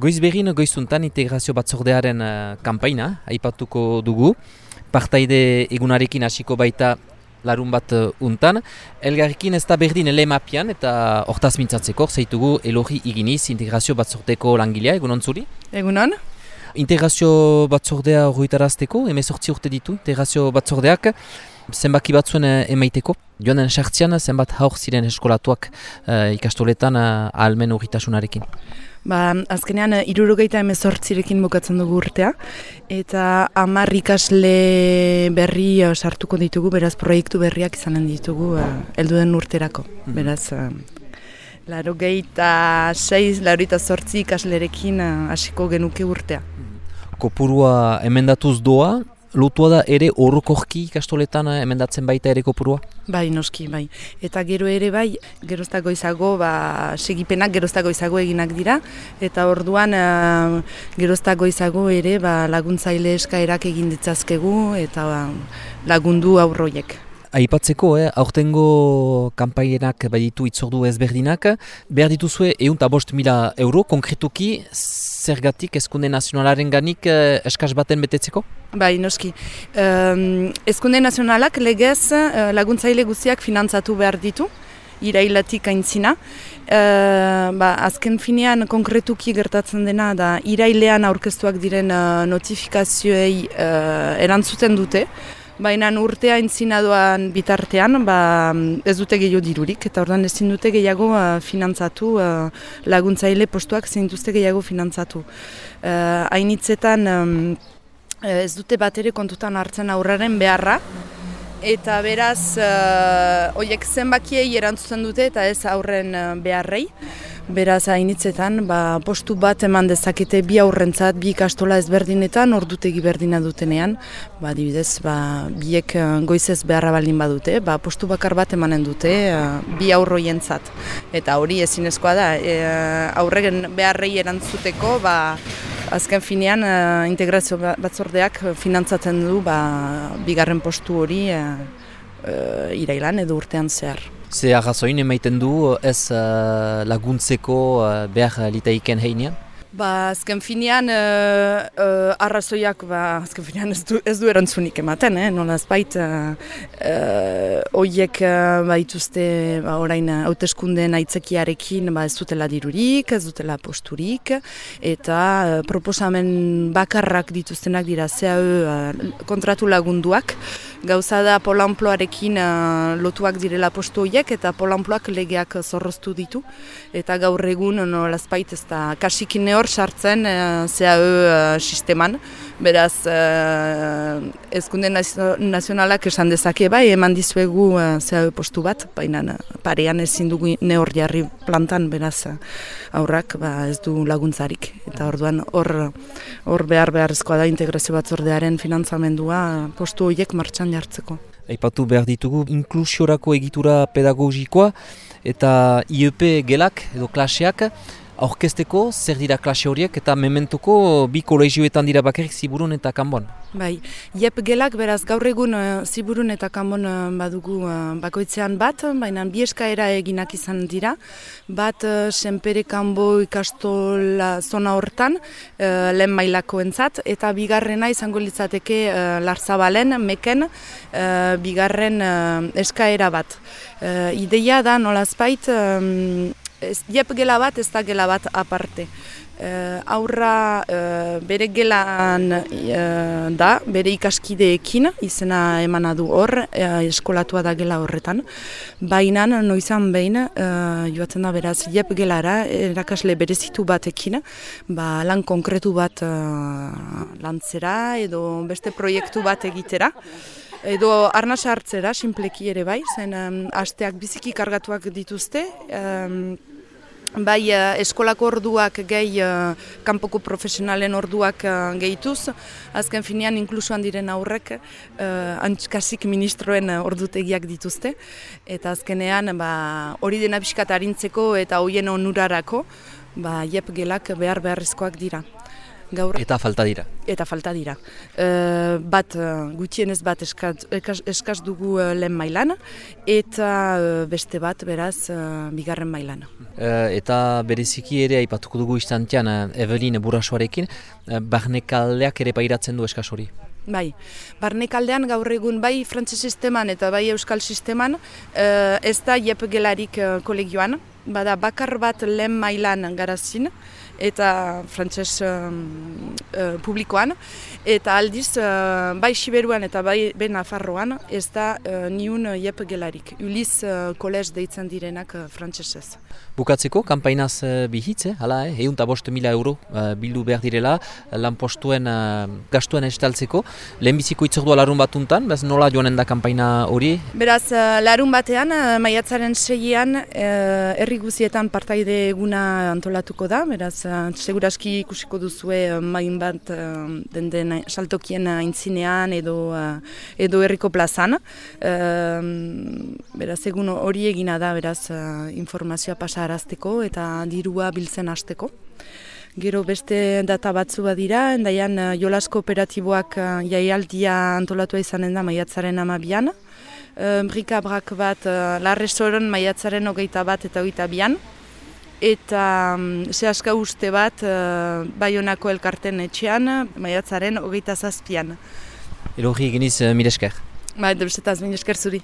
Goizberin goizuntan integrazio batzordearen uh, kampaina, aipatuko dugu. Partaide egunarekin hasiko baita larun bat uh, untan. Elgarrekin ez da berdin elemapian eta hortaz mintzatzeko, zeitugu elogi iginiz integrazio batzordeko langilea, egunon zuri? Egunon. Integrazio batzordea horretarazteko, emezortzi urte ditu integrazio batzordeak, zenbaki batzuen uh, emaiteko. Joan den sartzian, zenbat haur ziren eskolatuak uh, ikastoletan uh, ahalmen horretasunarekin. Ba, azkenean, irurogeita emezortzirekin bukatzen dugu urtea, eta hamar ikasle berri uh, sartuko ditugu, beraz proiektu berriak izanen ditugu uh, elduden urterako. Mm Beraz, uh, laro geita seiz, laro eta zortzi ikaslerekin hasiko genuke urtea. Kopurua emendatuz doa, lotua da ere orokorki ikastoletan emendatzen baita ere kopurua? Bai, noski, bai. Eta gero ere bai, geroztako izago, ba, segipenak geroztako izago eginak dira, eta orduan uh, geroztako izago ere ba, laguntzaile eskaerak egin ditzazkegu, eta ba, lagundu aurroiek. Aipatzeko, eh, aurtengo kanpaienak baditu itzordu ezberdinak, behar dituzue egun bost mila euro, konkretuki, zergatik eskunde nazionalaren ganik eh, eskaz baten betetzeko? Bai, noski. Um, eskunde nazionalak legez uh, laguntzaile guztiak finantzatu behar ditu, irailatik aintzina. Uh, ba, azken finean konkretuki gertatzen dena da irailean aurkeztuak diren uh, notifikazioei uh, erantzuten dute, Baina urtea entzinadoan bitartean ba, ez dute gehiago dirurik, eta ordan ezin dute gehiago uh, finantzatu, uh, laguntzaile postuak zein duzte gehiago finantzatu. Uh, Hainitzetan um, ez dute bat ere kontutan hartzen aurraren beharra, eta beraz, uh, oiek zenbakiei erantzuten dute eta ez aurren beharrei. Beraz, hainitzetan, ba, postu bat eman dezakete bi aurrentzat, bi ikastola ezberdinetan, ordutegi berdina dutenean, ba, dibidez, ba, biek eh, goizez beharra baldin badute, ba, postu bakar bat emanen dute uh, bi aurroientzat. Eta hori ezinezkoa da, e, aurregen beharrei erantzuteko, ba, azken finean integrazio ba, batzordeak finantzatzen du ba, bigarren postu hori uh, irailan edo urtean zehar. Ze arrazoin emaiten du ez uh, laguntzeko uh, behar litaiken heinean? Ba, azken finean, uh, uh, arrazoiak, ba, azken finean ez du, ez du erantzunik ematen, eh? nola ez bait, uh, uh, oiek uh, baituzte, ba, orain, hauteskundeen aitzekiarekin, ba, ez dutela dirurik, ez dutela posturik, eta uh, proposamen bakarrak dituztenak dira, zea uh, kontratu lagunduak, gauza da polamploarekin uh, lotuak direla postu horiek, eta polamploak legeak zorroztu ditu, eta gaur egun, nola ez bait, ez da, kasikin hor sartzen uh, uh, sisteman, beraz uh, ezkunde nazionalak esan dezake bai, eman dizuegu uh, postu bat, baina parean ezin dugu ne hor jarri plantan, beraz aurrak ba, ez du laguntzarik. Eta orduan hor hor behar beharrezkoa da integrazio batzordearen finantzamendua postu horiek martxan jartzeko. Aipatu behar ditugu inklusiorako egitura pedagogikoa eta IEP gelak edo klaseak, aurkezteko zer dira klase horiek eta mementuko bi kolegioetan dira bakarrik ziburun eta kanbon. Bai, jep gelak beraz gaur egun uh, ziburun eta kanbon uh, badugu uh, bakoitzean bat, baina bi eskaera eginak izan dira. Bat uh, senpere kanbo ikastola zona hortan, uh, lehen mailako entzat, eta bigarrena izango litzateke uh, larzabalen, meken, uh, bigarren uh, eskaera bat. Uh, ideia da nolazpait, um, ez, jep gela bat ez da gela bat aparte. Uh, aurra uh, bere gelan uh, da, bere ikaskideekin, izena emana du hor, eskolatua da gela horretan. Baina, noizan behin, joatzen da beraz, jep gelara, erakasle berezitu batekin, ba, lan konkretu bat lantzera edo beste proiektu bat egitera. Edo arnasa hartzera, simpleki ere bai, zen um, asteak biziki kargatuak dituzte, um, bai uh, eskolako orduak gehi uh, kanpoko profesionalen orduak uh, gehituz, azken finean inklusuan diren aurrek uh, antskasik ministroen ordutegiak dituzte, eta azkenean ba, hori dena biskat harintzeko eta hoien onurarako, ba, jep gelak behar beharrezkoak dira. Gaur, Eta falta dira. eta falta dira. E, bat, uh, gutxienez bat eskaz, eskaz, dugu uh, lehen mailan, eta beste bat, beraz, bigarren mailan. Eh, eta bereziki ere aipatuko dugu istantean uh, Evelin Burasoarekin, barnekaldeak ere pairatzen du eskaz hori. Bai, barnekaldean gaur egun bai frantse sisteman eta bai euskal sisteman ez da jep gelarik kolegioan, bada bakar bat lehen mailan garazin, eta frantses uh, publikoan, eta aldiz uh, bai Siberuan eta bai ben Nafarroan ez da uh, niun jep gelarik. Uliz uh, kolez deitzen direnak uh, frantsesez. Bukatzeko, kampainaz uh, bihitze, hala, eh? egun bost mila euro uh, bildu behar direla, lanpostuen uh, gastuen estaltzeko. Lehenbiziko itzordua larun batuntan, bez nola joanen da kampaina hori? Beraz, uh, larun batean, uh, maiatzaren segian, uh, herri guzietan partaide eguna antolatuko da, beraz, uh, seguraski ikusiko duzue uh, main bat uh, den den saltokien aintzinean edo, uh, edo herriko plazan. Uh, beraz, egun hori egina da, beraz, uh, informazioa pasarazteko eta dirua biltzen hasteko. Gero beste data batzu badira, endaian uh, jolas kooperatiboak uh, jaialdia antolatua izanen da maiatzaren amabian. Uh, Brika brak bat uh, larresoron maiatzaren hogeita bat eta hogeita bian. Eta um, zehaska uste bat uh, Bayonako elkarten etxean maiatzaren hogeita zazpian. Ero hori eginiz uh, miresker. Ba, edo minesker zuri.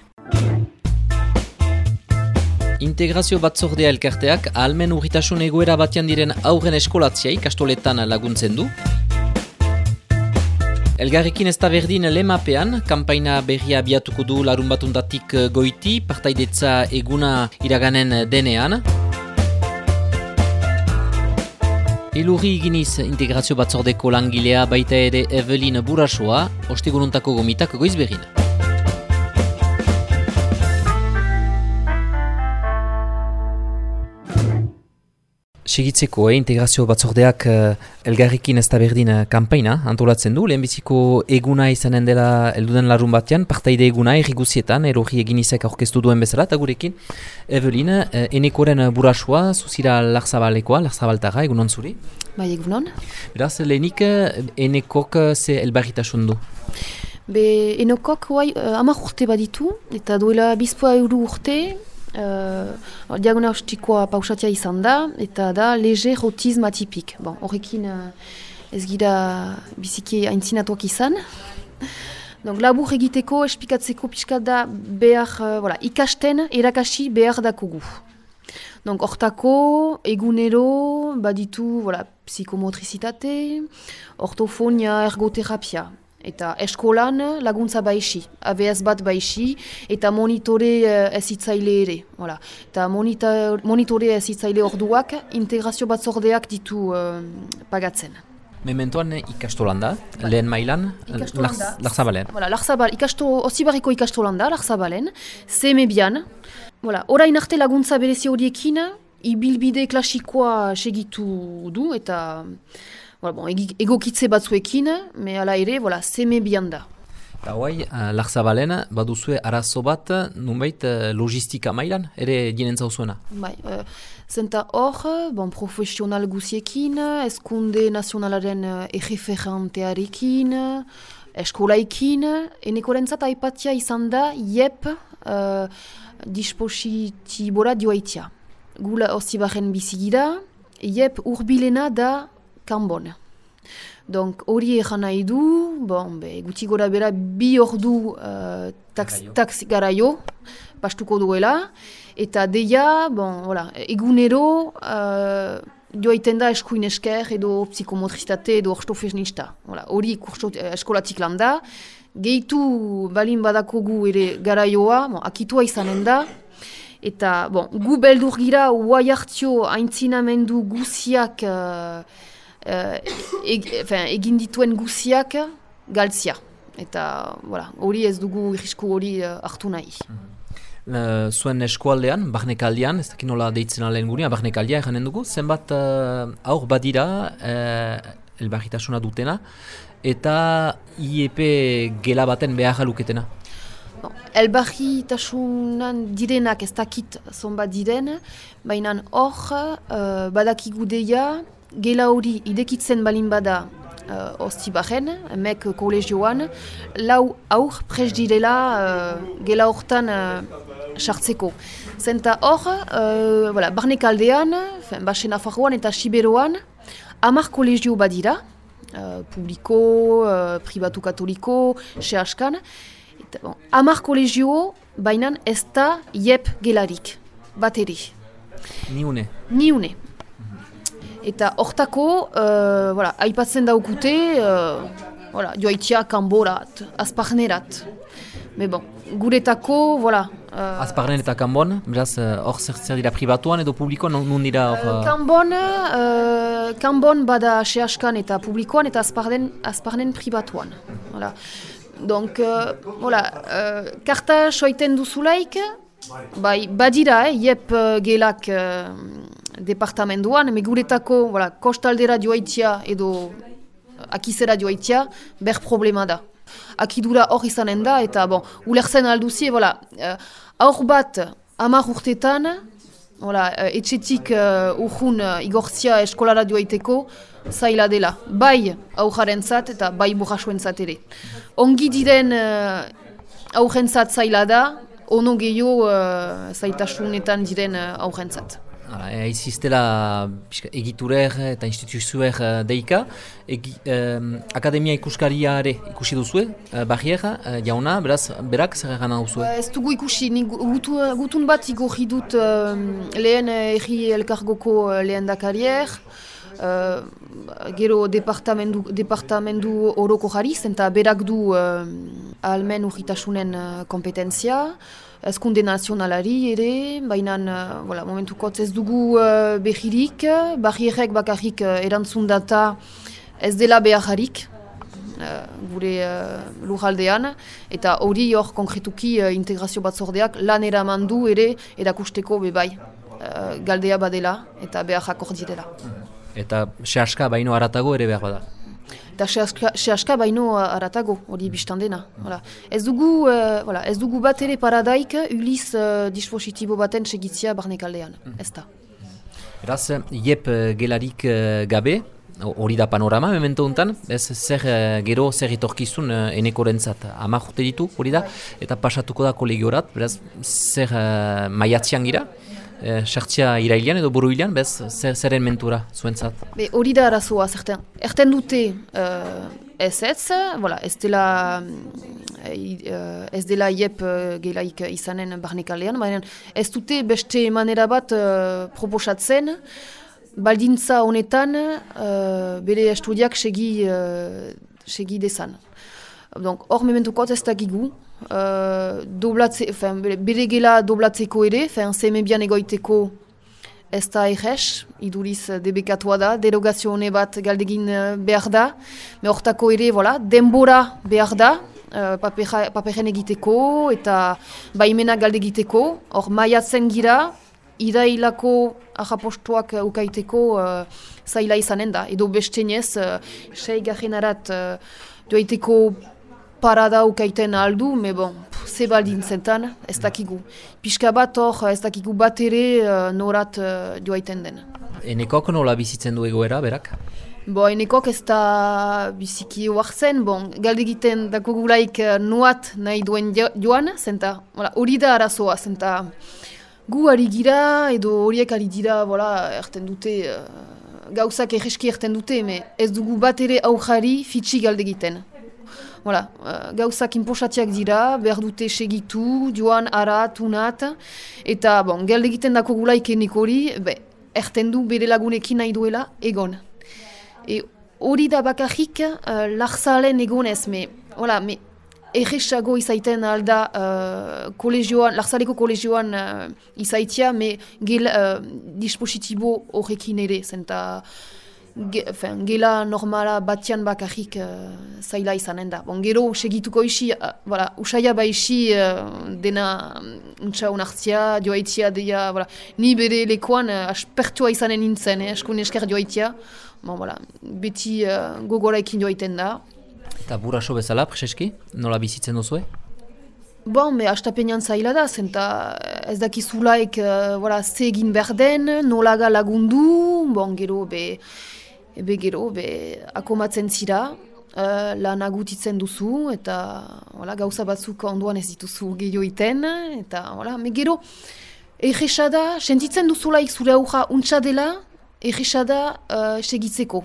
Integrazio batzordea elkarteak ahalmen urritasun egoera batean diren aurren eskolatzia ikastoletan laguntzen du. Elgarrekin ez da berdin lemapean, kampaina berria abiatuko du larun batuntatik goiti, partaidetza eguna iraganen denean. Elurri iginiz integrazio batzordeko langilea baita ere Evelin Burasoa, ostegununtako gomitak goiz Segitzeko, eh, integrazio batzordeak eh, elgarrikin ez da berdin eh, kampaina antolatzen du, lehenbiziko eguna izanen dela elduden larun batean, partaide eguna erriguzietan, erorri egin izak aurkeztu duen bezala, eta gurekin, Evelin, eh, enekoren burasua, zuzira larzabalekoa, larzabaltara, egunon zuri? Bai, egunon. Beraz, lehenik eh, enekok eh, ze elbarritasun du? Be, enokok, guai, uh, amak urte baditu, eta duela bizpoa euro urte, uh, diagnostikoa pausatia izan da, eta da leger autism atipik. Bon, horrekin uh, ez gira biziki aintzinatuak izan. Donc, labur egiteko, espikatzeko pixka da behar, uh, voilà, ikasten, erakasi behar dakugu. Donc, hortako, egunero, baditu, voilà, psikomotrizitate, ortofonia, ergoterapia. Eta eskolan laguntza baixi, ABS bat baixi, eta monitore uh, ezitzaile ere. Voilà. Eta monita, monitore ezitzaile orduak integrazio batzordeak ditu uh, pagatzen. Mementoan ikastolan da, lehen mailan. Larzabalen. Voilà, Larzabal, ikasto, Osibarriko ikastolan da, Larzabalen, CM-bian. Voilà, orain arte laguntza berezi horiekin, ibilbide klasikoa segitu du, eta voilà, bon, egokitze batzuekin, me ala ere, voilà, CM-bian da. Eta hoai, uh, Larzabalen, baduzue arazo bat, nunbait uh, logistika mailan, ere dinen zauzuena. Bai, uh, zenta hor, bon, profesional guziekin, eskunde nazionalaren uh, erreferentearekin, eskolaikin, enekorentzat aipatia izan da, jep uh, dispositibora dioaitia. Gula ozibaren bizigira, jep urbilena da kanbon. Donc hori egan nahi du, bon, be, guti gora bera bi ordu uh, tax, Garaio. tax garaio, pastuko duela, eta deia, bon, voilà, egunero uh, joaiten da eskuin esker edo psikomotrizitate edo orstofesnista. Voilà, hori kurso, eh, eskolatik lan da, gehitu balin badakogu ere garaioa, bon, akitua izanen da, eta bon, gu beldur gira uai hartio aintzinamendu guziak uh, uh, enfin, egin dituen guziak galtzia. Eta voilà, hori ez dugu irrisku hori uh, hartu nahi. Uh, zuen eskualdean, barnekaldean, ez dakit nola deitzen alen gurean, barnekaldia eranen dugu, zenbat uh, aur badira uh, elbarritasuna dutena, eta IEP gela baten behar luketena. Bon, elbarritasunan direnak ez dakit zonbat diren, baina hor uh, badakigu deia gela hori idekitzen balin bada uh, osti baren, emek kolegioan, lau aur pres direla uh, gela hortan sartzeko. Zenta hor, uh, voilà, barnek aldean, basen afarroan eta siberoan, amar kolegio badira, uh, publiko, uh, pribatu katoliko, sehaskan, bon, amar kolegio, bainan ez da jep gelarik, bateri. Ni une. Eta hortako, uh, voilà, aipatzen daukute, uh, voilà, joaitia kanborat, azparnerat. Me bon, guretako, voilà. Uh, Azparnen eta kanbon, beraz, hor uh, zer dira pribatuan edo publikoan, nun dira hor... Uh... Kanbon, uh, kanbon bada sehaskan eta publikoan eta azparnen, azparnen pribatuan. Voilà. Donc, uh, voilà, uh, karta soiten duzulaik, bai, badira, eh, iep uh, gelak uh, departamentuan, meguretako, voilà, kostaldera joaitia edo akizera joaitia, ber problema da. Akidura hor izanen da, eta bon, ulerzen alduzie, voilà, uh, aur bat amar urtetan, voilà, uh, etxetik uh, urhun uh, igortzia eskolara joaiteko, zaila dela, bai aurraren zat eta bai burrasuen zat ere. Ongi diren uh, aurren zat zaila da, ono gehiago uh, zaitasunetan diren uh, aurren zat. Hala, egiziztela egiturer eta instituzuer uh, deika. Egi, akademia ikuskaria ere ikusi duzue, uh, barrier, uh, jauna, beraz, berak zer egan duzue? Ez dugu ikusi, gutu, gutun bat igorri dut uh, lehen erri elkargoko uh, lehen dakarier, uh, gero departamendu, departamendu oroko jarri, zenta berak du uh, almen urritasunen uh, kompetentzia, ezkunde nazionalari ere, baina uh, voilà, momentuko ez dugu uh, behirik, barrierek bakarrik uh, erantzun data ez dela beharik, uh, gure uh, lujaldean, eta hori hor konkretuki uh, integrazio batzordeak lan eraman du ere erakusteko bebai uh, galdea badela eta beharrak hor direla. Eta sehaska baino haratago ere behar bada? Eta sehaska baino aratago, hori biztan dena. Ez, dugu, uh, ez dugu bat ere paradaik uliz uh, dispositibo baten segitzia barnek aldean, mm. ez da. Eraz, iep gelarik gabe, hori da panorama memento untan, ez zer gero zer itorkizun uh, eneko rentzat amak ditu, hori da, eta pasatuko da kolegiorat, beraz, zer uh, maiatzian gira, Eh, sartzia irailean edo buru ilan, bez, zer, zeren mentura zuentzat? Hori da arazoa, zerten. Erten dute uh, ez ez, voilà, ez dela, uh, ez dela iep uh, gelaik izanen barnekalean, baina ez dute beste manera bat uh, proposatzen, baldintza honetan uh, bere estudiak segi, uh, segi desan. Hor mementuko ez dakigu, uh, doblatze, fin, bere gela doblatzeko ere, fin, bian egoiteko ez da egez, iduriz debekatua da, derogazio hone bat galdegin uh, behar da, me hortako ere, voilà, denbora behar da, uh, paperen egiteko eta baimena galdegiteko, hor maiatzen gira, irailako ahapostuak ukaiteko uh, zaila izanen da, edo bestenez, uh, sei garen arat, uh, duaiteko parada ukaiten aldu, me bon, ze baldin zentan, ez dakigu. Piska bat hor, ez dakigu bat ere uh, norat uh, joaiten den. Enekok nola bizitzen du egoera, berak? Bo, enekok ez da biziki huartzen, bon, galde egiten dako gulaik uh, nuat nahi duen joan, zenta, hori da arazoa, zenta gu ari gira, edo horiek ari dira, bola, erten dute, uh, gauzak egeski erten dute, me ez dugu bat ere aujari fitxi galde egiten. Voilà, uh, gauzak inposatiak dira, behar dute segitu, joan, ara, tunat, eta, bon, gelde egiten dako gulaik hori, be, erten du bere lagunekin nahi duela, egon. E, hori da bakarrik, uh, larzalen egonez, me, voilà, me, Erresago izaiten alda uh, kolegioan, larzaleko kolegioan uh, izaitia, me gel, uh, dispositibo horrekin ere, zenta ge, gela normala batian bakarrik uh, zaila izanen da. Bon, gero, segituko isi, uh, voilà, usaila ba isi uh, dena untsa unartzia, joaitzia, deia, voilà. ni bere lekoan uh, aspertua izanen nintzen, eh, asko nesker joaitzia. Bon, voilà, beti uh, gogoraekin joaiten da. Eta buraso bezala, preseski, nola bizitzen duzue? Bon, me astapenean zaila da, zenta ez dakizulaik uh, voilà, zegin behar den, nolaga lagundu, bon, gero, be, ebe gero, be, akomatzen zira, uh, lan agutitzen duzu, eta voilà, gauza batzuk onduan ez dituzu gehioiten, eta voilà, me gero, egisada, sentitzen duzulaik zure aurra untsa dela, egisada uh, segitzeko.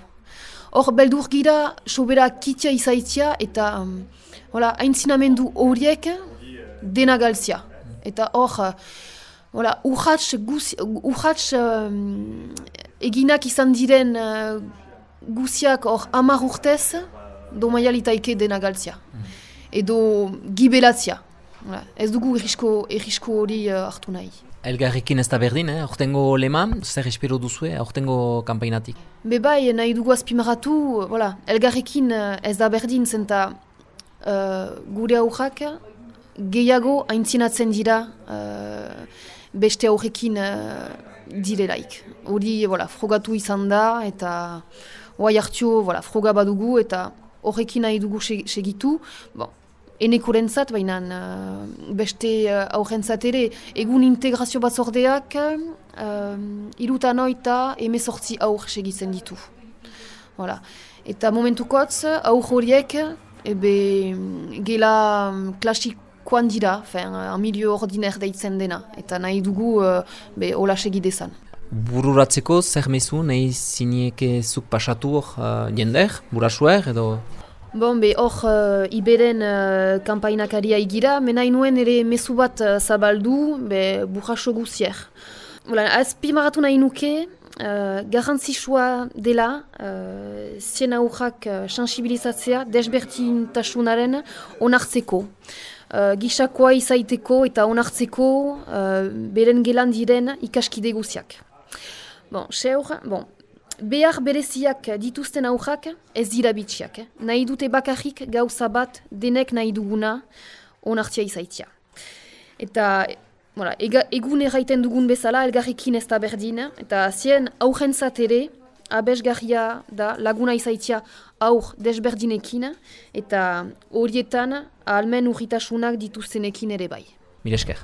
Hor, beldur gira, sobera kitia izaitia, eta um, voilà, haintzinamendu horiek dena galtzia. Eta hor, uh, urratx, urratx um, eginak izan diren uh, guziak hor amar urtez, do maialitaike dena galtzia. Mm. Edo gibelatzia. Ez dugu errisko hori uh, hartu nahi. Elgarrekin ez da berdin, eh? Hortengo lema, zer espero duzue, hortengo kampainatik? Be bai, nahi dugu azpimaratu, voilà, elgarrekin uh, ez da berdin zenta uh, gure aurrak gehiago aintzinatzen dira uh, beste aurrekin uh, direlaik. Hori, voilà, frogatu izan da, eta oai hartio, voilà, froga badugu, eta horrekin nahi dugu segitu, bon, eneko rentzat, baina uh, beste uh, aurrentzat ere, egun integrazio bat zordeak, uh, irutan oita emezortzi aur segitzen ditu. Voilà. Eta momentukotz, aur horiek, ebe gela klasikoan dira, fin, amilio ordiner deitzen dena, eta nahi dugu uh, be, hola segidezan. Bururatzeko, zer mezu, nahi zinieke zuk pasatu hor uh, jender, burasuer, edo... Bon, be, hor, uh, iberen uh, kampainakaria igira, mena inuen ere mezu bat uh, zabaldu, be, burraso guzier. Voilà, azpi maratu nahi nuke, uh, garantzisua dela, uh, zien aurrak uh, sensibilizatzea, desbertin tasunaren onartzeko. Uh, gisakoa izaiteko eta onartzeko uh, beren gelan diren ikaskide guziak. Bon, seur, bon, behar bereziak dituzten aurrak ez dira bitxiak. Eh? Nahi dute bakarrik gauza bat denek nahi duguna onartzia izaitia. Eta voilà, ega, egun erraiten dugun bezala elgarrikin ez da berdin. Eta zien aurren ere abesgarria da laguna izaitia aur desberdinekin. Eta horietan almen urritasunak dituztenekin ere bai. Milesker.